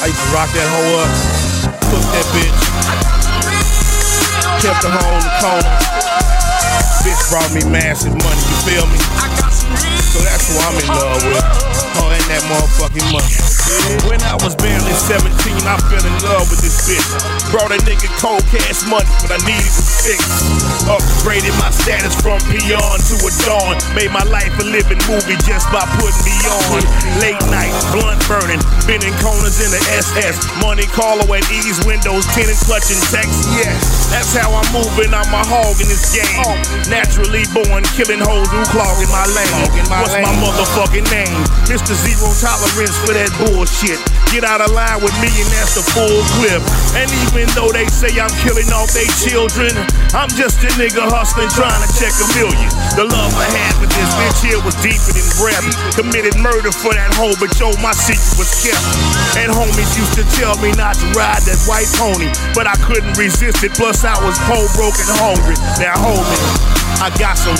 I used to rock that hoe up, cook that bitch, kept the hoe in the corner. Bitch brought me massive money, you feel me? So that's who I'm in love with. Oh, and that motherfucking money. When I was barely 17, I fell in love with this bitch. Brought a nigga cold cash money, but I needed to fix. Upgraded my status from peon to a dawn. Made my life a living movie just by putting me on. Late night, blunt burning, bending corners in the SS. Money caller at ease windows, tinted clutching text. Yes, that's how I'm moving. I'm a hog in this game. Naturally born, killing hoes who clogging my lane. What's my motherfucking name? Mr. Zero Tolerance for that bullshit. Get out of line with me and that's the full clip. And even though they say I'm killing off they children, I'm just a nigga hustling trying to check a million. The love I had for this bitch here was deeper than breath. Committed murder for that hoe, but yo, my secret was kept. And homies used to tell me not to ride that white pony, but I couldn't resist it. Plus I was poor, broke, and hungry. Now hold me, I got some.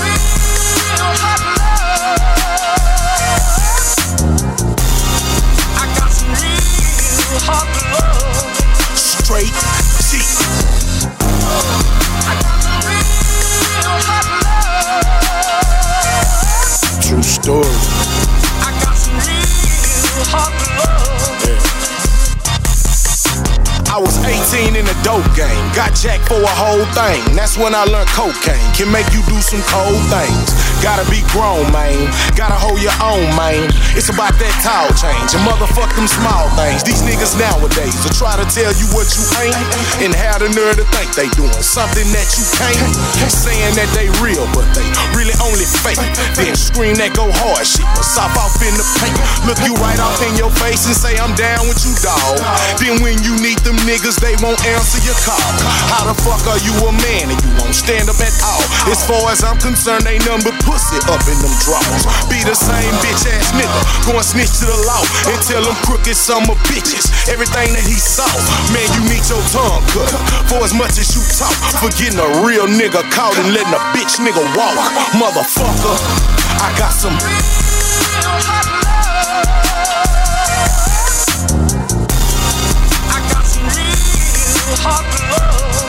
True story. I was 18 in the dope game. Got jacked for a whole thing. That's when I learned cocaine can make you do some cold things. Gotta be grown, man. Gotta hold your own, man. It's about that tall change. And motherfuck them small things. These niggas nowadays will try to tell you what you ain't and have the nerve to think they doing something that you can't. Saying that they real, but they really only fake. Then scream that go hard shit, but off in the paint. Look you right off in your face and say I'm down with you, dog. Then when you niggas, they won't answer your call. How the fuck are you a man and you won't stand up at all? As far as I'm concerned, ain't nothing but pussy up in them drawers. Be the same bitch ass nigga, going snitch to the law and tell them crooked summer bitches everything that he saw. Man, you need your tongue cut for as much as you talk. For getting a real nigga caught and letting a bitch nigga walk. Motherfucker, I got some. I got